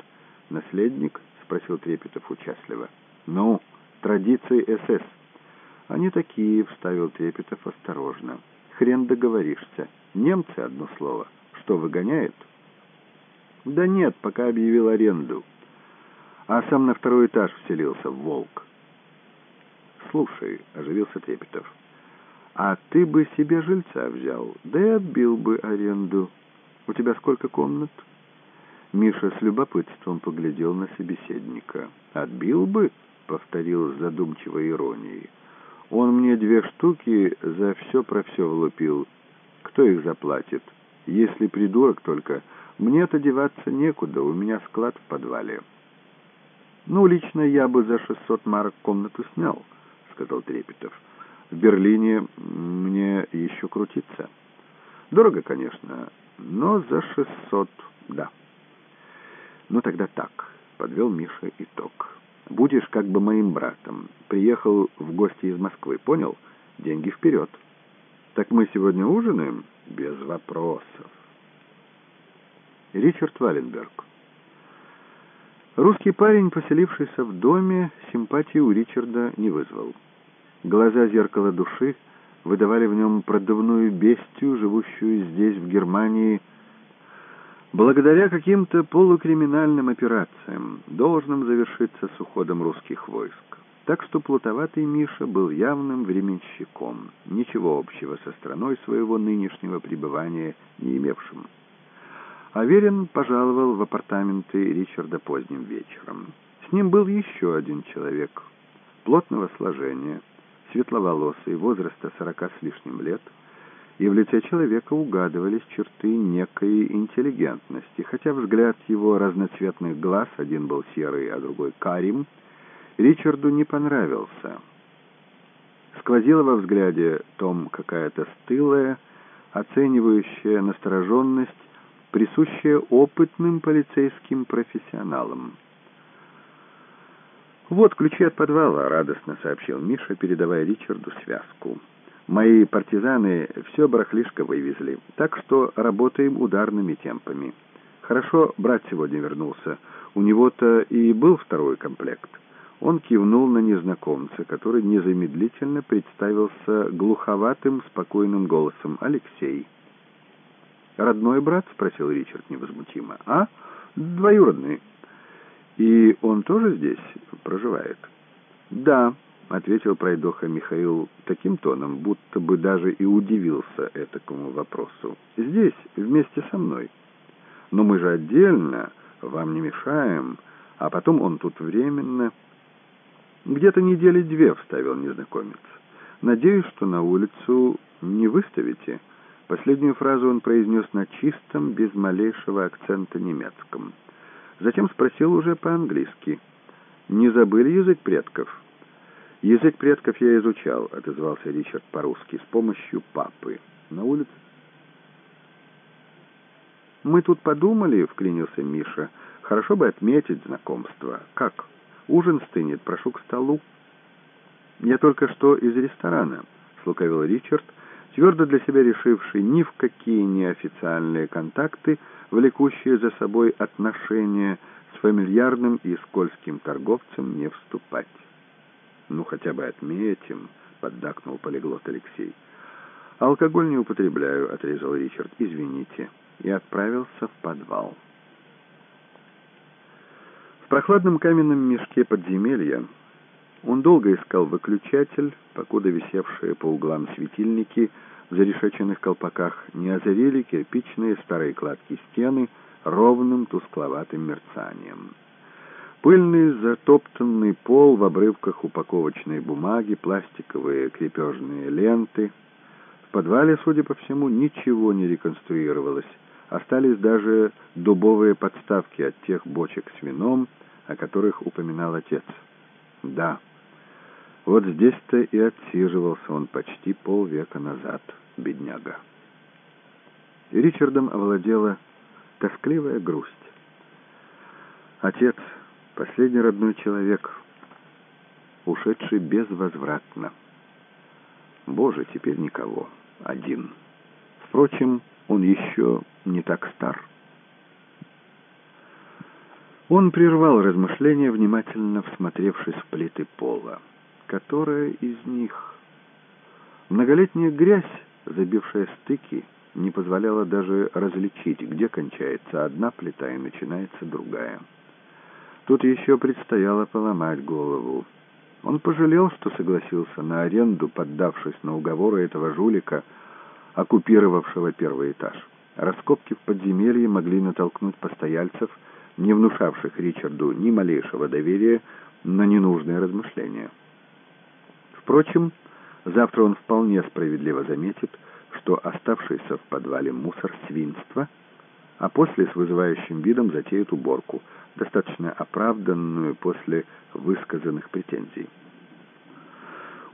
Наследник?» — спросил Трепетов участливо. «Ну, традиции СС». «Они такие», — вставил Трепетов осторожно. «Хрен договоришься. Немцы, одно слово. Что, выгоняют?» «Да нет, пока объявил аренду. А сам на второй этаж вселился «Волк». «Слушай», — оживился Трепетов, — а ты бы себе жильца взял, да и отбил бы аренду. У тебя сколько комнат?» Миша с любопытством поглядел на собеседника. «Отбил бы?» — повторил с задумчивой иронией. «Он мне две штуки за все про все влупил. Кто их заплатит? Если придурок только. Мне-то деваться некуда, у меня склад в подвале». «Ну, лично я бы за шестьсот марок комнату снял», — сказал Трепетов. В Берлине мне еще крутиться. Дорого, конечно, но за шестьсот, да. Ну тогда так, подвел Миша итог. Будешь как бы моим братом. Приехал в гости из Москвы, понял? Деньги вперед. Так мы сегодня ужинаем? Без вопросов. Ричард Валенберг. Русский парень, поселившийся в доме, симпатии у Ричарда не вызвал. Глаза зеркала души выдавали в нем продувную бестию, живущую здесь, в Германии, благодаря каким-то полукриминальным операциям, должным завершиться с уходом русских войск. Так что плутоватый Миша был явным временщиком, ничего общего со страной своего нынешнего пребывания не имевшим. Аверин пожаловал в апартаменты Ричарда поздним вечером. С ним был еще один человек, плотного сложения, светловолосый, возраста сорока с лишним лет, и в лице человека угадывались черты некой интеллигентности, хотя взгляд его разноцветных глаз, один был серый, а другой карим, Ричарду не понравился. Сквозила во взгляде том какая-то стылая, оценивающая настороженность, присущая опытным полицейским профессионалам. «Вот ключи от подвала», — радостно сообщил Миша, передавая Ричарду связку. «Мои партизаны все барахлишко вывезли, так что работаем ударными темпами. Хорошо, брат сегодня вернулся. У него-то и был второй комплект». Он кивнул на незнакомца, который незамедлительно представился глуховатым, спокойным голосом. «Алексей». «Родной брат?» — спросил Ричард невозмутимо. «А? Двоюродный». И он тоже здесь проживает? Да, ответил пройдоха Михаил таким тоном, будто бы даже и удивился этому вопросу. Здесь, вместе со мной. Но мы же отдельно, вам не мешаем, а потом он тут временно. Где-то недели две, вставил незнакомец. Надеюсь, что на улицу не выставите. Последнюю фразу он произнес на чистом, без малейшего акцента немецком. Затем спросил уже по-английски. «Не забыли язык предков?» «Язык предков я изучал», — отозвался Ричард по-русски, — «с помощью папы. На улице...» «Мы тут подумали», — вклинился Миша, — «хорошо бы отметить знакомство. Как? Ужин стынет, прошу к столу». «Я только что из ресторана», — слукавил Ричард, твердо для себя решивший ни в какие неофициальные контакты, влекущие за собой отношения с фамильярным и скользким торговцем, не вступать. «Ну, хотя бы отметим», — поддакнул полиглот Алексей. «Алкоголь не употребляю», — отрезал Ричард. «Извините». И отправился в подвал. В прохладном каменном мешке подземелья он долго искал выключатель, покуда висевшие по углам светильники в зарешеченных колпаках не озарили кирпичные старые кладки стены ровным тускловатым мерцанием. Пыльный затоптанный пол в обрывках упаковочной бумаги, пластиковые крепежные ленты. В подвале, судя по всему, ничего не реконструировалось. Остались даже дубовые подставки от тех бочек с вином, о которых упоминал отец. Да, вот здесь-то и отсиживался он почти полвека назад, бедняга. Ричардом овладела тоскливая грусть. Отец Последний родной человек, ушедший безвозвратно. Боже, теперь никого, один. Впрочем, он еще не так стар. Он прервал размышления, внимательно всмотревшись в плиты пола. Которая из них? Многолетняя грязь, забившая стыки, не позволяла даже различить, где кончается одна плита и начинается другая. Тут еще предстояло поломать голову. Он пожалел, что согласился на аренду, поддавшись на уговоры этого жулика, оккупировавшего первый этаж. Раскопки в подземелье могли натолкнуть постояльцев, не внушавших Ричарду ни малейшего доверия, на ненужные размышления. Впрочем, завтра он вполне справедливо заметит, что оставшийся в подвале мусор свинства, а после с вызывающим видом затеет уборку — достаточно оправданную после высказанных претензий.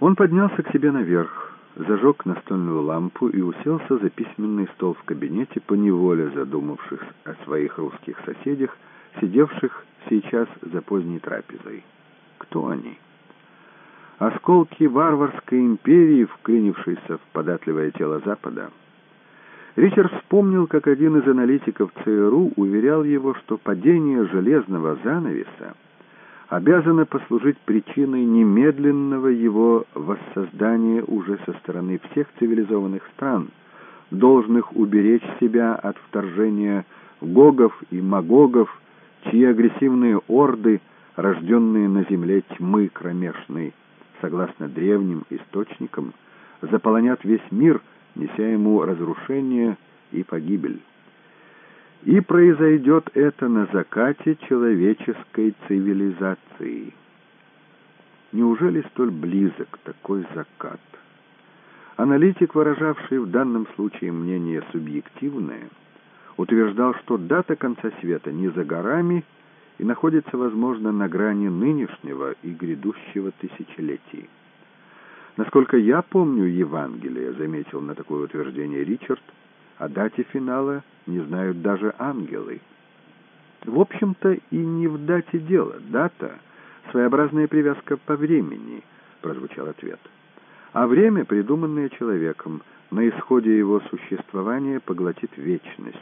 Он поднялся к себе наверх, зажег настольную лампу и уселся за письменный стол в кабинете, поневоле задумавшись о своих русских соседях, сидевших сейчас за поздней трапезой. Кто они? Осколки варварской империи, вклинившиеся в податливое тело Запада — Ричард вспомнил, как один из аналитиков ЦРУ уверял его, что падение железного занавеса обязано послужить причиной немедленного его воссоздания уже со стороны всех цивилизованных стран, должных уберечь себя от вторжения гогов и магогов, чьи агрессивные орды, рожденные на земле тьмы кромешной, согласно древним источникам, заполонят весь мир – неся ему разрушение и погибель. И произойдет это на закате человеческой цивилизации. Неужели столь близок такой закат? Аналитик, выражавший в данном случае мнение субъективное, утверждал, что дата конца света не за горами и находится, возможно, на грани нынешнего и грядущего тысячелетий. Насколько я помню Евангелие, заметил на такое утверждение Ричард, о дате финала не знают даже ангелы. В общем-то и не в дате дело. Дата — своеобразная привязка по времени, прозвучал ответ. А время, придуманное человеком, на исходе его существования поглотит вечность,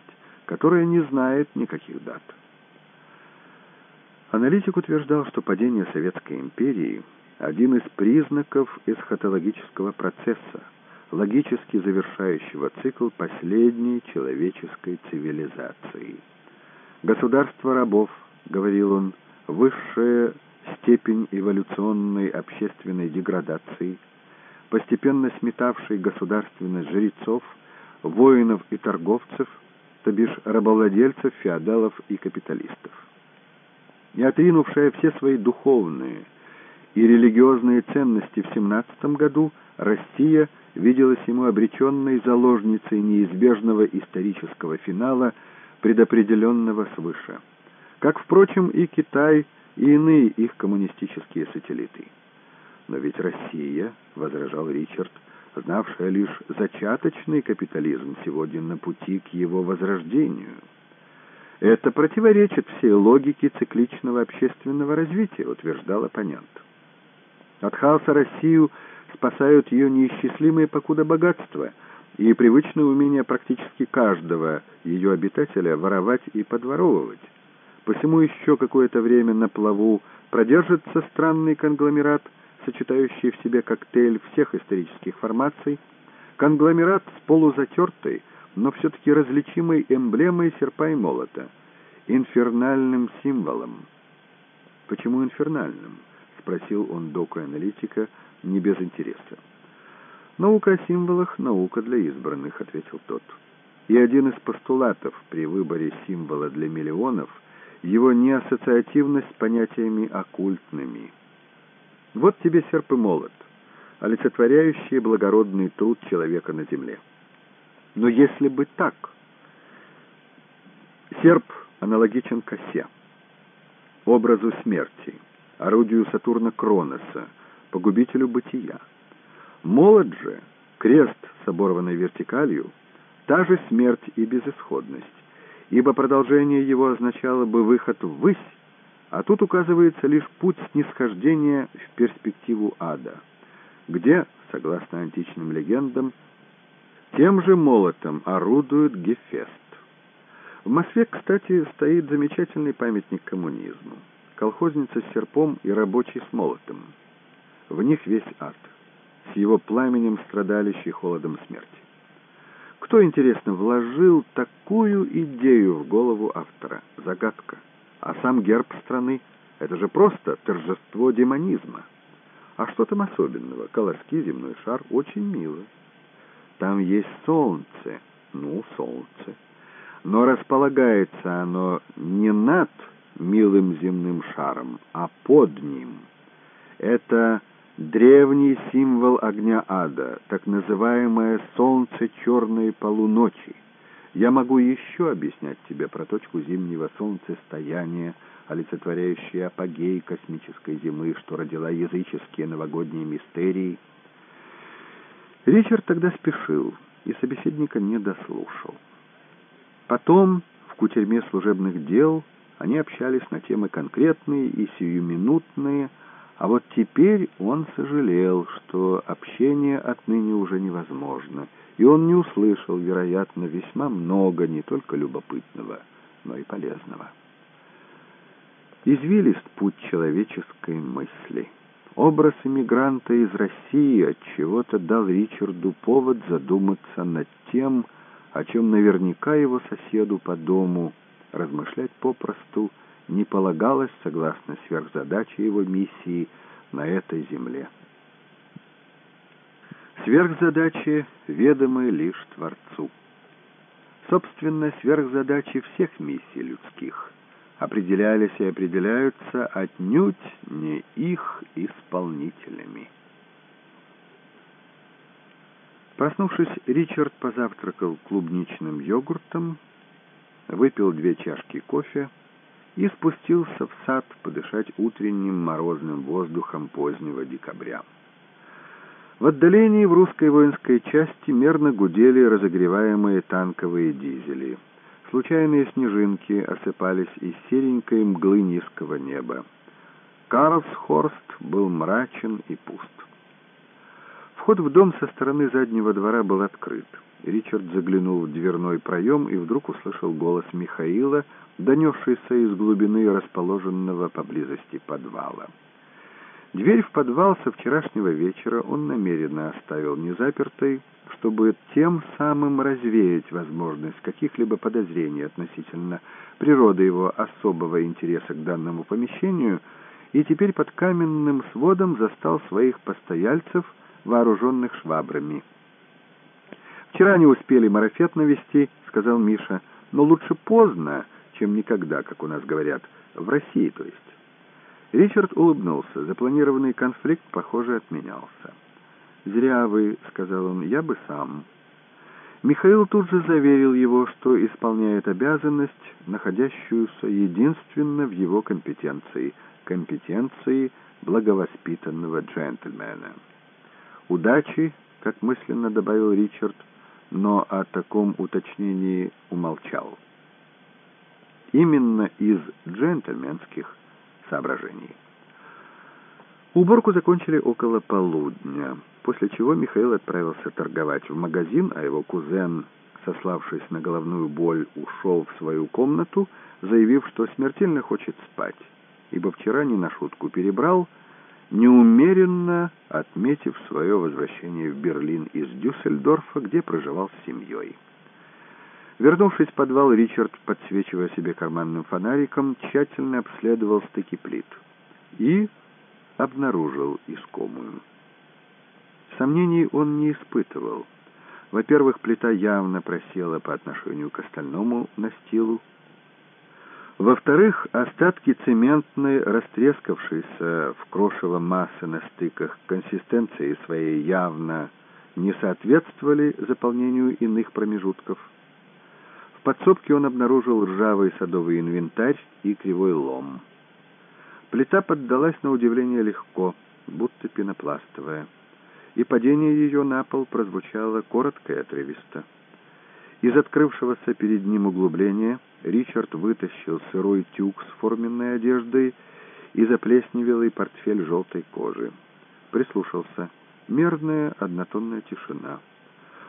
которая не знает никаких дат. Аналитик утверждал, что падение Советской империи — один из признаков эсхатологического процесса, логически завершающего цикл последней человеческой цивилизации. «Государство рабов», — говорил он, — высшая степень эволюционной общественной деградации, постепенно сметавшей государственность жрецов, воинов и торговцев, то бишь рабовладельцев, феодалов и капиталистов. И отринувшая все свои духовные и религиозные ценности в 17 году, Россия виделась ему обреченной заложницей неизбежного исторического финала, предопределенного свыше. Как, впрочем, и Китай, и иные их коммунистические сателлиты. Но ведь Россия, — возражал Ричард, знавшая лишь зачаточный капитализм, сегодня на пути к его возрождению. Это противоречит всей логике цикличного общественного развития, утверждал оппонент. От хаоса Россию спасают ее неисчислимые покуда богатства и привычное умение практически каждого ее обитателя воровать и подворовывать. Посему еще какое-то время на плаву продержится странный конгломерат, сочетающий в себе коктейль всех исторических формаций, конгломерат с полузатертой, но все-таки различимой эмблемой серпа и молота, инфернальным символом. «Почему инфернальным?» — спросил он доку-аналитика не без интереса. «Наука о символах — наука для избранных», — ответил тот. И один из постулатов при выборе символа для миллионов — его неассоциативность с понятиями оккультными. Вот тебе серп и молот, олицетворяющие благородный труд человека на земле. Но если бы так, серп аналогичен косе, образу смерти, орудию Сатурна Кроноса, погубителю бытия. Молот же, крест с оборванной вертикалью, та же смерть и безысходность, ибо продолжение его означало бы выход ввысь, а тут указывается лишь путь снисхождения в перспективу ада, где, согласно античным легендам, тем же молотом орудует Гефест. В Москве, кстати, стоит замечательный памятник коммунизму. Колхозница с серпом и рабочий с молотом. В них весь ад, с его пламенем страдалищей холодом смерти. Кто, интересно, вложил такую идею в голову автора? Загадка. А сам герб страны — это же просто торжество демонизма. А что там особенного? Колоски, земной шар — очень мило. Там есть солнце. Ну, солнце. Но располагается оно не над милым земным шаром, а под ним. Это древний символ огня ада, так называемое солнце черной полуночи. Я могу еще объяснять тебе про точку зимнего солнцестояния, олицетворяющие апогей космической зимы, что родила языческие новогодние мистерии. Ричард тогда спешил, и собеседника не дослушал. Потом, в кутерьме служебных дел, они общались на темы конкретные и сиюминутные, а вот теперь он сожалел, что общение отныне уже невозможно — и он не услышал, вероятно, весьма много не только любопытного, но и полезного. Извилист путь человеческой мысли. Образ эмигранта из России от чего-то дал Ричарду повод задуматься над тем, о чем наверняка его соседу по дому размышлять попросту не полагалось согласно сверхзадаче его миссии на этой земле. Сверхзадачи ведомы лишь Творцу. Собственно, сверхзадачи всех миссий людских определялись и определяются отнюдь не их исполнителями. Проснувшись, Ричард позавтракал клубничным йогуртом, выпил две чашки кофе и спустился в сад подышать утренним морозным воздухом позднего декабря. В отдалении в русской воинской части мерно гудели разогреваемые танковые дизели. Случайные снежинки осыпались из серенькой мглы низкого неба. Карлсхорст был мрачен и пуст. Вход в дом со стороны заднего двора был открыт. Ричард заглянул в дверной проем и вдруг услышал голос Михаила, донесшийся из глубины расположенного поблизости подвала. Дверь в подвал со вчерашнего вечера он намеренно оставил незапертой, чтобы тем самым развеять возможность каких-либо подозрений относительно природы его особого интереса к данному помещению, и теперь под каменным сводом застал своих постояльцев, вооруженных швабрами. «Вчера не успели марафет навести», — сказал Миша, — «но лучше поздно, чем никогда, как у нас говорят, в России, то есть». Ричард улыбнулся. Запланированный конфликт, похоже, отменялся. «Зря вы», — сказал он, — «я бы сам». Михаил тут же заверил его, что исполняет обязанность, находящуюся единственно в его компетенции, компетенции благовоспитанного джентльмена. «Удачи», — как мысленно добавил Ричард, но о таком уточнении умолчал. Именно из джентльменских соображений. Уборку закончили около полудня, после чего Михаил отправился торговать в магазин, а его кузен, сославшись на головную боль, ушел в свою комнату, заявив, что смертельно хочет спать, ибо вчера не на шутку перебрал, неумеренно отметив свое возвращение в Берлин из Дюссельдорфа, где проживал с семьей. Вернувшись в подвал, Ричард, подсвечивая себе карманным фонариком, тщательно обследовал стыки плит и обнаружил искомую. Сомнений он не испытывал. Во-первых, плита явно просела по отношению к остальному настилу. Во-вторых, остатки цементной, растрескавшейся в крошево массы на стыках, консистенции своей явно не соответствовали заполнению иных промежутков. В подсобке он обнаружил ржавый садовый инвентарь и кривой лом. Плита поддалась на удивление легко, будто пенопластовая, и падение ее на пол прозвучало коротко и отрывисто. Из открывшегося перед ним углубления Ричард вытащил сырой тюк с форменной одеждой и заплесневелый портфель желтой кожи. Прислушался. Мерная однотонная тишина.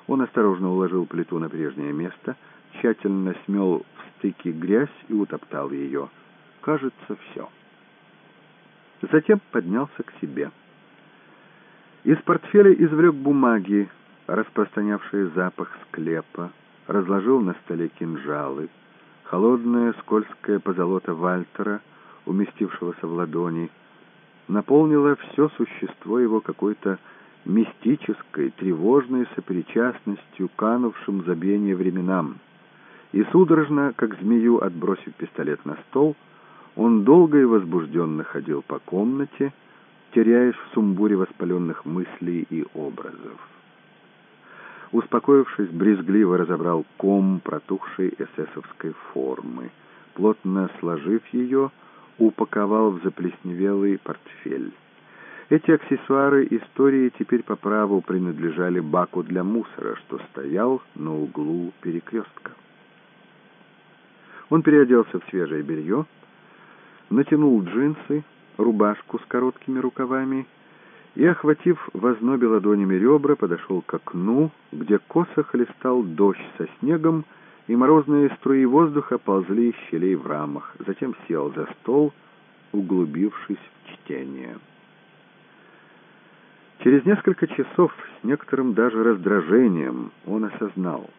Он осторожно уложил плиту на прежнее место — тщательно смел в стыке грязь и утоптал ее. Кажется, все. Затем поднялся к себе. Из портфеля извлек бумаги, распространявшие запах склепа, разложил на столе кинжалы, холодное скользкое позолота Вальтера, уместившегося в ладони, наполнило все существо его какой-то мистической, тревожной сопричастностью канувшим забвение временам. И судорожно, как змею, отбросив пистолет на стол, он долго и возбужденно ходил по комнате, теряясь в сумбуре воспаленных мыслей и образов. Успокоившись, брезгливо разобрал ком протухшей эсэсовской формы. Плотно сложив ее, упаковал в заплесневелый портфель. Эти аксессуары истории теперь по праву принадлежали баку для мусора, что стоял на углу перекрестка. Он переоделся в свежее белье, натянул джинсы, рубашку с короткими рукавами и, охватив в ознобе ладонями ребра, подошел к окну, где косо хлестал дождь со снегом, и морозные струи воздуха ползли из щелей в рамах. Затем сел за стол, углубившись в чтение. Через несколько часов, с некоторым даже раздражением, он осознал.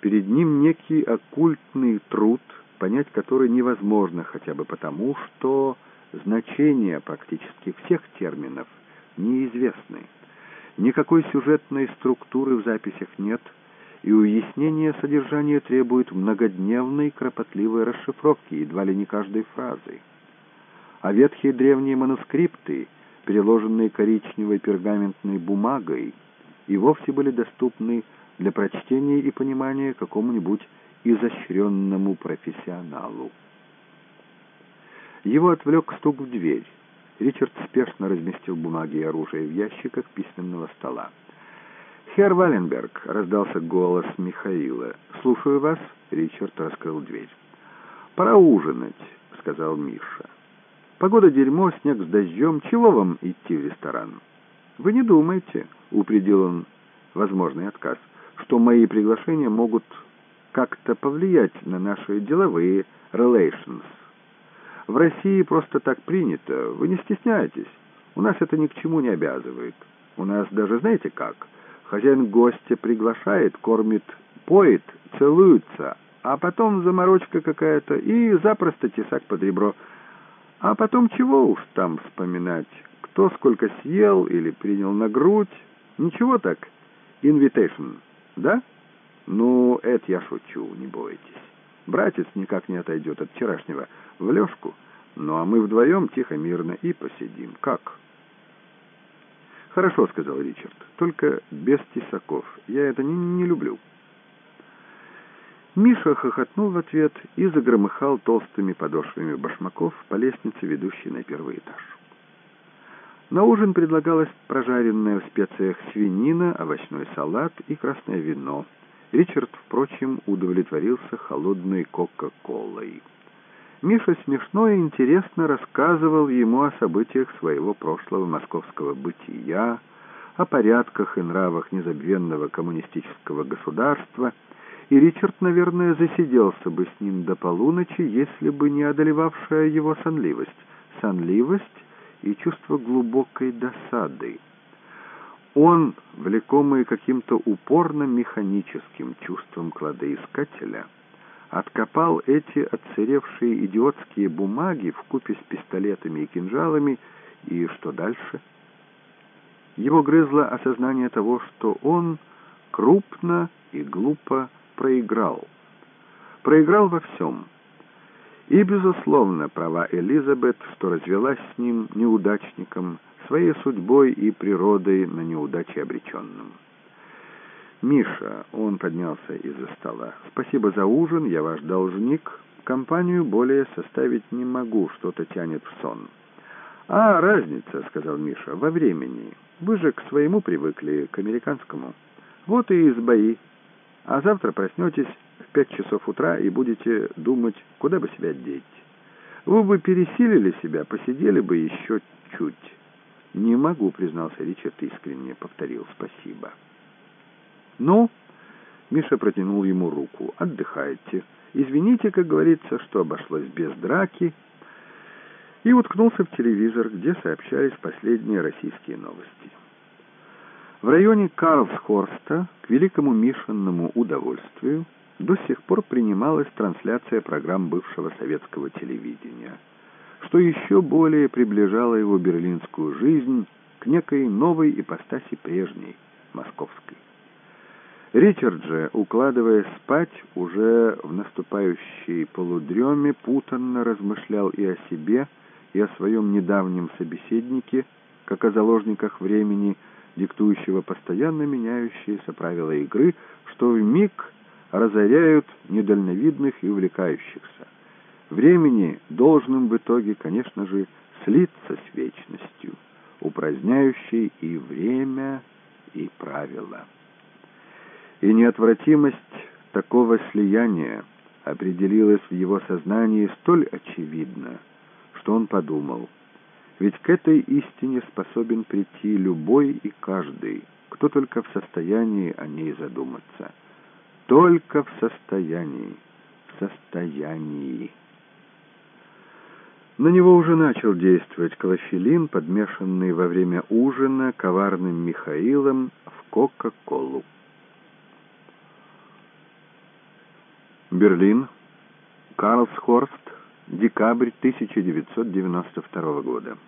Перед ним некий оккультный труд — понять который невозможно хотя бы потому, что значения практически всех терминов неизвестны. Никакой сюжетной структуры в записях нет, и уяснение содержания требует многодневной кропотливой расшифровки едва ли не каждой фразы. А ветхие древние манускрипты, переложенные коричневой пергаментной бумагой, и вовсе были доступны для прочтения и понимания какому-нибудь изощренному профессионалу. Его отвлек стук в дверь. Ричард спешно разместил бумаги и оружие в ящиках письменного стола. «Херр Валенберг», — раздался голос Михаила. «Слушаю вас». Ричард раскрыл дверь. «Пора ужинать», — сказал Миша. «Погода дерьмо, снег с дождем. Чего вам идти в ресторан?» «Вы не думайте», — упредил он возможный отказ, «что мои приглашения могут как-то повлиять на наши деловые relations. В России просто так принято. Вы не стесняйтесь. У нас это ни к чему не обязывает. У нас даже, знаете как, Хозяин гостя приглашает, кормит, поет, целуется, а потом заморочка какая-то и запросто тесак под ребро. А потом чего уж там вспоминать, кто сколько съел или принял на грудь. Ничего так, инвитейшн, да? Ну, это я шучу, не бойтесь. Братец никак не отойдет от вчерашнего в лёжку, ну а мы вдвоем тихо-мирно и посидим. Как?» «Хорошо», — сказал Ричард, — «только без тесаков. Я это не, не люблю». Миша хохотнул в ответ и загромыхал толстыми подошвами башмаков по лестнице, ведущей на первый этаж. На ужин предлагалась прожаренная в специях свинина, овощной салат и красное вино. Ричард, впрочем, удовлетворился холодной кока-колой. Миша смешно и интересно рассказывал ему о событиях своего прошлого московского бытия, о порядках и нравах незабвенного коммунистического государства, и Ричард, наверное, засиделся бы с ним до полуночи, если бы не одолевавшая его сонливость. Сонливость и чувство глубокой досады. Он, влекомый каким-то упорным механическим чувством кладоискателя, — откопал эти отсыревшие идиотские бумаги в купе с пистолетами и кинжалами, и что дальше? Его грызло осознание того, что он крупно и глупо проиграл. Проиграл во всем. И, безусловно, права Элизабет, что развелась с ним неудачником, своей судьбой и природой на неудаче обреченным. «Миша», — он поднялся из-за стола, — «спасибо за ужин, я ваш должник. Компанию более составить не могу, что-то тянет в сон». «А, разница», — сказал Миша, — «во времени. Вы же к своему привыкли, к американскому. Вот и избои. А завтра проснетесь пять часов утра и будете думать, куда бы себя деть. Вы бы пересилили себя, посидели бы еще чуть». «Не могу», — признался Ричард искренне, — повторил «спасибо». «Ну?» Миша протянул ему руку. «Отдыхайте. Извините, как говорится, что обошлось без драки». И уткнулся в телевизор, где сообщались последние российские новости. В районе Карлсхорста, к великому Мишинному удовольствию, до сих пор принималась трансляция программ бывшего советского телевидения, что еще более приближало его берлинскую жизнь к некой новой ипостаси прежней, московской. Ричард же, укладываясь спать, уже в наступающей полудреме путанно размышлял и о себе, и о своем недавнем собеседнике, как о заложниках времени, диктующего постоянно меняющиеся правила игры, что в миг разоряют недальновидных и увлекающихся. Времени должным в итоге, конечно же, слиться с вечностью, упраздняющей и время, и правила. И неотвратимость такого слияния определилась в его сознании столь очевидно, что он подумал, ведь к этой истине способен прийти любой и каждый, кто только в состоянии о ней задуматься. Только в состоянии, в состоянии. На него уже начал действовать клофелин, подмешанный во время ужина коварным Михаилом в Кока-Колу. Берлин, Карлсхорст, декабрь 1992 года.